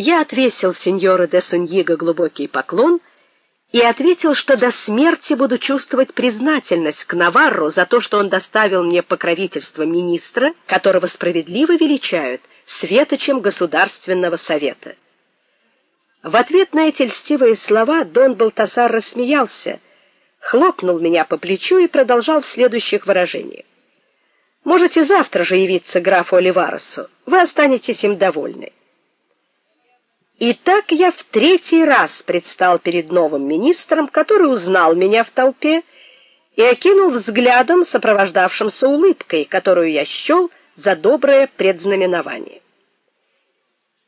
Я отвесил сеньору де Суньиго глубокий поклон и ответил, что до смерти буду чувствовать признательность к Наварру за то, что он доставил мне покровительство министра, которого справедливо величают светочем государственного совета. В ответ на эти льстивые слова Дон Балтасар рассмеялся, хлопнул меня по плечу и продолжал в следующих выражениях: Можете завтра же явиться графу Оливаресу. Вы останетесь им довольны. И так я в третий раз предстал перед новым министром, который узнал меня в толпе и окинул взглядом, сопровождавшимся улыбкой, которую я счел за доброе предзнаменование.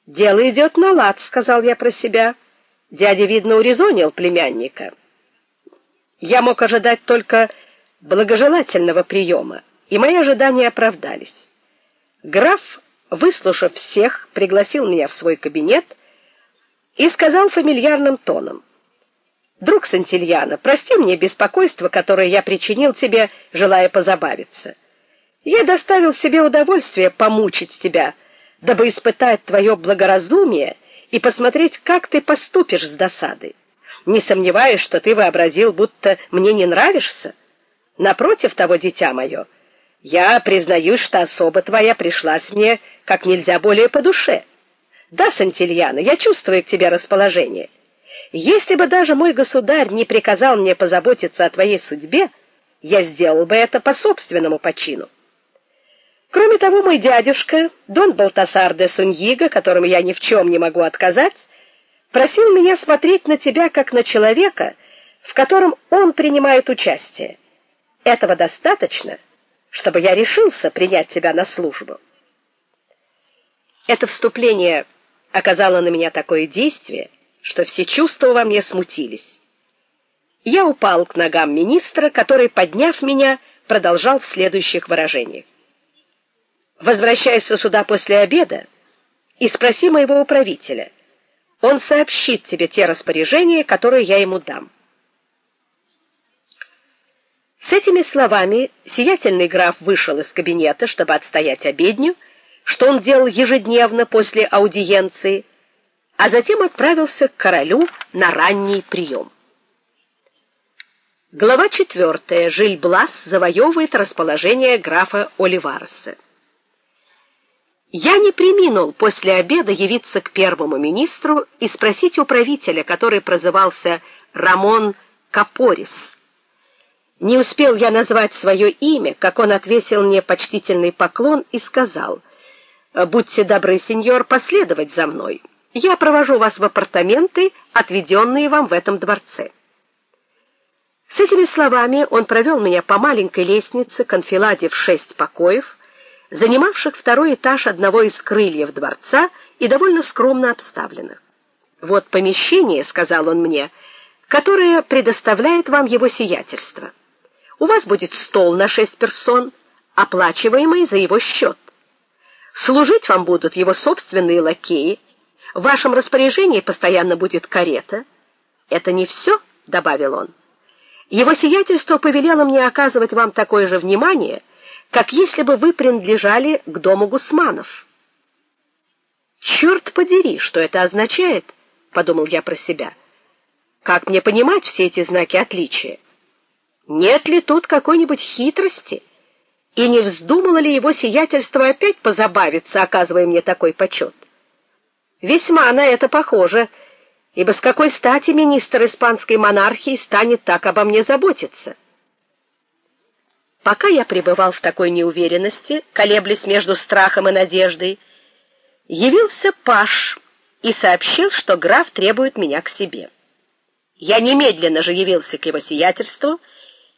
Дело идет на лад, сказал я про себя. Дядя видно урезонил племянника. Я мог ожидать только благожелательного приема, и мои ожидания оправдались. Граф, выслушав всех, пригласил меня в свой кабинет и сказал фамильярным тоном: "Друг Сантильяно, прости мне беспокойство, которое я причинил тебе, желая позабавиться. Я доставил себе удовольствие помучить тебя, дабы испытать твое благоразумие и посмотреть, как ты поступишь с досадой. Не сомневаюсь, что ты вообразил, будто мне не нравишься. Напротив того, дитя мое, я признаюсь, что особа твоя пришлась мне как нельзя более по душе. Да, Сантильяна, я чувствую к тебе расположение. Если бы даже мой государь не приказал мне позаботиться о твоей судьбе, я сделал бы это по собственному почину. Кроме того, мой дядюшка, Дон Балтасар де Суньига, которому я ни в чем не могу отказать, просил меня смотреть на тебя как на человека, в котором он принимает участие. Этого достаточно, чтобы я решился принять тебя на службу. Это вступление оказало на меня такое действие, что все чувства во мне смутились. Я упал к ногам министра, который, подняв меня, продолжал в следующих выражениях: Возвращайся сюда после обеда и спроси моего управителя. Он сообщит тебе те распоряжения, которые я ему дам. С этими словами сиятельный граф вышел из кабинета, чтобы отстоять обедню что он делал ежедневно после аудиенции, а затем отправился к королю на ранний прием. Глава 4. Жиль-Блас завоевывает расположение графа Оливарса. Я не преминул после обеда явиться к первому министру и спросить у правителя, который прозывался Рамон Капорис. Не успел я назвать свое имя, как он отвесил мне почтительный поклон и сказал: Будьте добры, сеньор, последовать за мной. Я провожу вас в апартаменты, отведенные вам в этом дворце. С этими словами он провел меня по маленькой лестнице к анфиладе в шесть покоев, занимавших второй этаж одного из крыльев дворца и довольно скромно обставленных. Вот помещение, сказал он мне, которое предоставляет вам его сиятельство. У вас будет стол на шесть персон, оплачиваемый за его счет. Служить вам будут его собственные лакеи. В вашем распоряжении постоянно будет карета. Это не все, добавил он. Его сиятельство повелело мне оказывать вам такое же внимание, как если бы вы принадлежали к дому Гусманов. Черт подери, что это означает, подумал я про себя. Как мне понимать все эти знаки отличия? Нет ли тут какой-нибудь хитрости? И не вздумало ли его сиятельство опять позабавиться, оказывая мне такой почет? Весьма на это похоже, ибо с какой стати министр испанской монархии станет так обо мне заботиться? Пока я пребывал в такой неуверенности, колеблясь между страхом и надеждой, явился паж и сообщил, что граф требует меня к себе. Я немедленно же явился к его сиятельству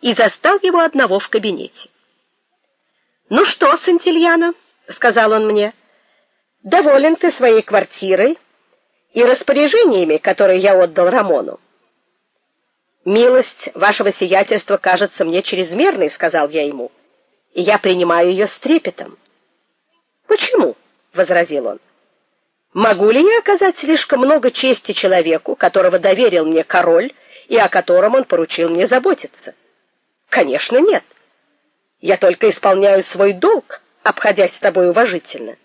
и застал его одного в кабинете. Ну что, Сантильяно, сказал он мне. Доволен ты своей квартирой и распоряжениями, которые я отдал Рамону? Милость вашего сиятельства кажется мне чрезмерной, сказал я ему. И я принимаю ее с трепетом. Почему? возразил он. Могу ли я оказать слишком много чести человеку, которого доверил мне король и о котором он поручил мне заботиться? Конечно, нет. Я только исполняю свой долг, обходясь с тобой уважительно.